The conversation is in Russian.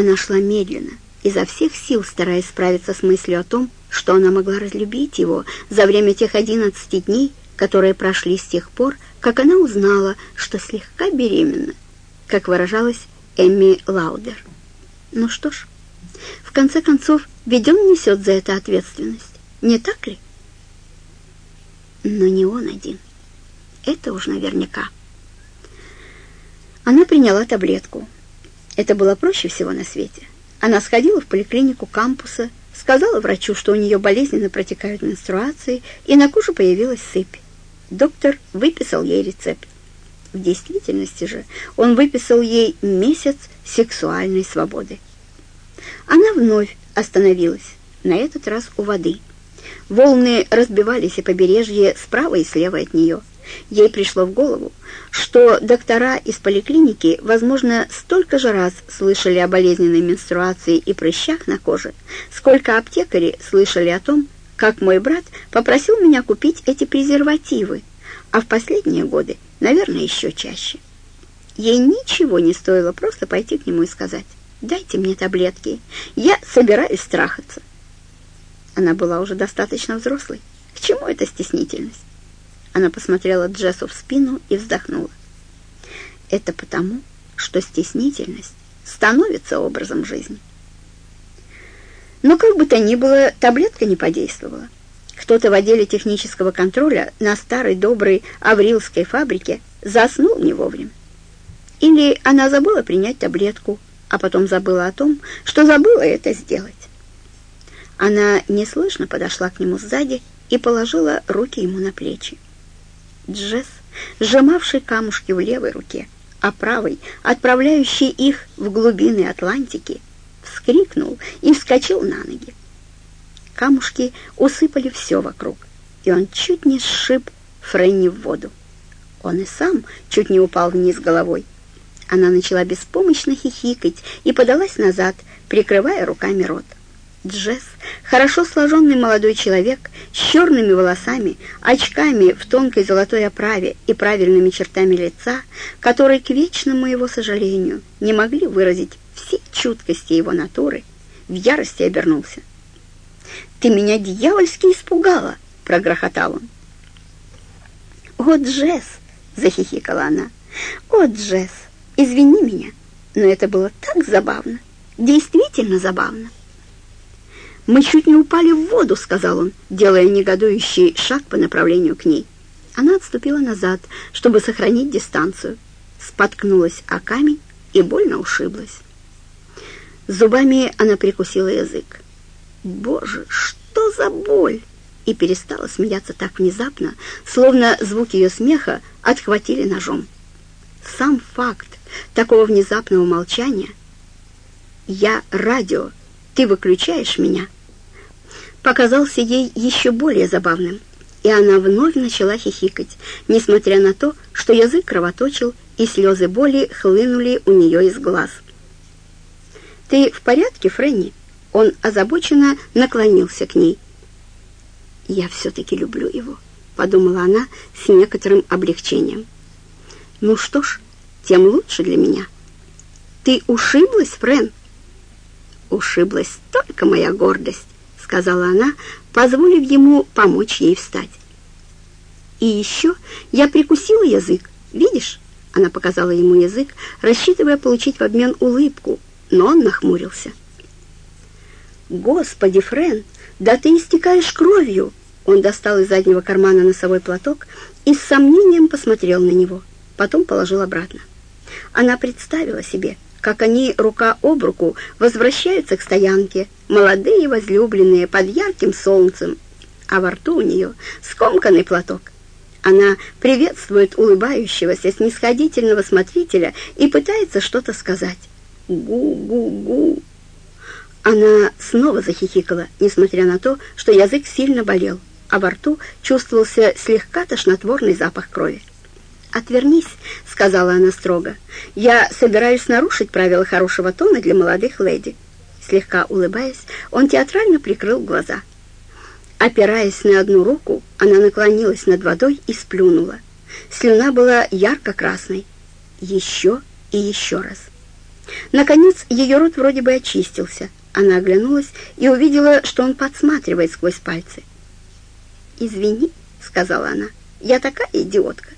Она шла медленно, изо всех сил стараясь справиться с мыслью о том, что она могла разлюбить его за время тех одиннадцати дней, которые прошли с тех пор, как она узнала, что слегка беременна, как выражалась Эмми Лаудер. Ну что ж, в конце концов, ведь он несет за это ответственность, не так ли? Но не он один. Это уж наверняка. Она приняла таблетку. Это было проще всего на свете. Она сходила в поликлинику кампуса, сказала врачу, что у нее болезненно протекают менструации, и на коже появилась сыпь. Доктор выписал ей рецепт. В действительности же он выписал ей месяц сексуальной свободы. Она вновь остановилась, на этот раз у воды. Волны разбивались о побережье справа и слева от нее. Ей пришло в голову, что доктора из поликлиники, возможно, столько же раз слышали о болезненной менструации и прыщах на коже, сколько аптекари слышали о том, как мой брат попросил меня купить эти презервативы, а в последние годы, наверное, еще чаще. Ей ничего не стоило просто пойти к нему и сказать, «Дайте мне таблетки, я собираюсь страхаться». Она была уже достаточно взрослой. К чему эта стеснительность? Она посмотрела Джессу в спину и вздохнула. Это потому, что стеснительность становится образом жизни. Но как бы то ни было, таблетка не подействовала. Кто-то в отделе технического контроля на старой доброй Аврилской фабрике заснул не вовремя. Или она забыла принять таблетку, а потом забыла о том, что забыла это сделать. Она неслышно подошла к нему сзади и положила руки ему на плечи. Джесс, сжимавший камушки в левой руке, а правой, отправляющий их в глубины Атлантики, вскрикнул и вскочил на ноги. Камушки усыпали все вокруг, и он чуть не сшиб Фрэнни в воду. Он и сам чуть не упал вниз головой. Она начала беспомощно хихикать и подалась назад, прикрывая руками рот. Джесс, хорошо сложенный молодой человек, с черными волосами, очками в тонкой золотой оправе и правильными чертами лица, которые, к вечному его сожалению, не могли выразить все чуткости его натуры, в ярости обернулся. «Ты меня дьявольски испугала!» — прогрохотал он. «О, Джесс!» — захихикала она. «О, Джесс, извини меня, но это было так забавно, действительно забавно!» «Мы чуть не упали в воду», — сказал он, делая негодующий шаг по направлению к ней. Она отступила назад, чтобы сохранить дистанцию. Споткнулась о камень и больно ушиблась. Зубами она прикусила язык. «Боже, что за боль!» И перестала смеяться так внезапно, словно звук ее смеха отхватили ножом. Сам факт такого внезапного молчания «Я радио, ты выключаешь меня?» Показался ей еще более забавным, и она вновь начала хихикать, несмотря на то, что язык кровоточил и слезы боли хлынули у нее из глаз. «Ты в порядке, Фрэнни?» Он озабоченно наклонился к ней. «Я все-таки люблю его», — подумала она с некоторым облегчением. «Ну что ж, тем лучше для меня». «Ты ушиблась, Фрэн?» «Ушиблась только моя гордость», — сказала она, позволив ему помочь ей встать. «И еще я прикусила язык, видишь?» Она показала ему язык, рассчитывая получить в обмен улыбку, но он нахмурился. «Господи, Френ, да ты истекаешь кровью!» Он достал из заднего кармана носовой платок и с сомнением посмотрел на него, потом положил обратно. Она представила себе, как они рука об руку возвращаются к стоянке, молодые возлюбленные под ярким солнцем, а во рту у нее скомканный платок. Она приветствует улыбающегося снисходительного смотрителя и пытается что-то сказать. «Гу-гу-гу!» Она снова захихикала, несмотря на то, что язык сильно болел, а во рту чувствовался слегка тошнотворный запах крови. «Отвернись», — сказала она строго. «Я собираюсь нарушить правила хорошего тона для молодых леди». Слегка улыбаясь, он театрально прикрыл глаза. Опираясь на одну руку, она наклонилась над водой и сплюнула. Слюна была ярко-красной. Еще и еще раз. Наконец, ее рот вроде бы очистился. Она оглянулась и увидела, что он подсматривает сквозь пальцы. «Извини», — сказала она, — «я такая идиотка.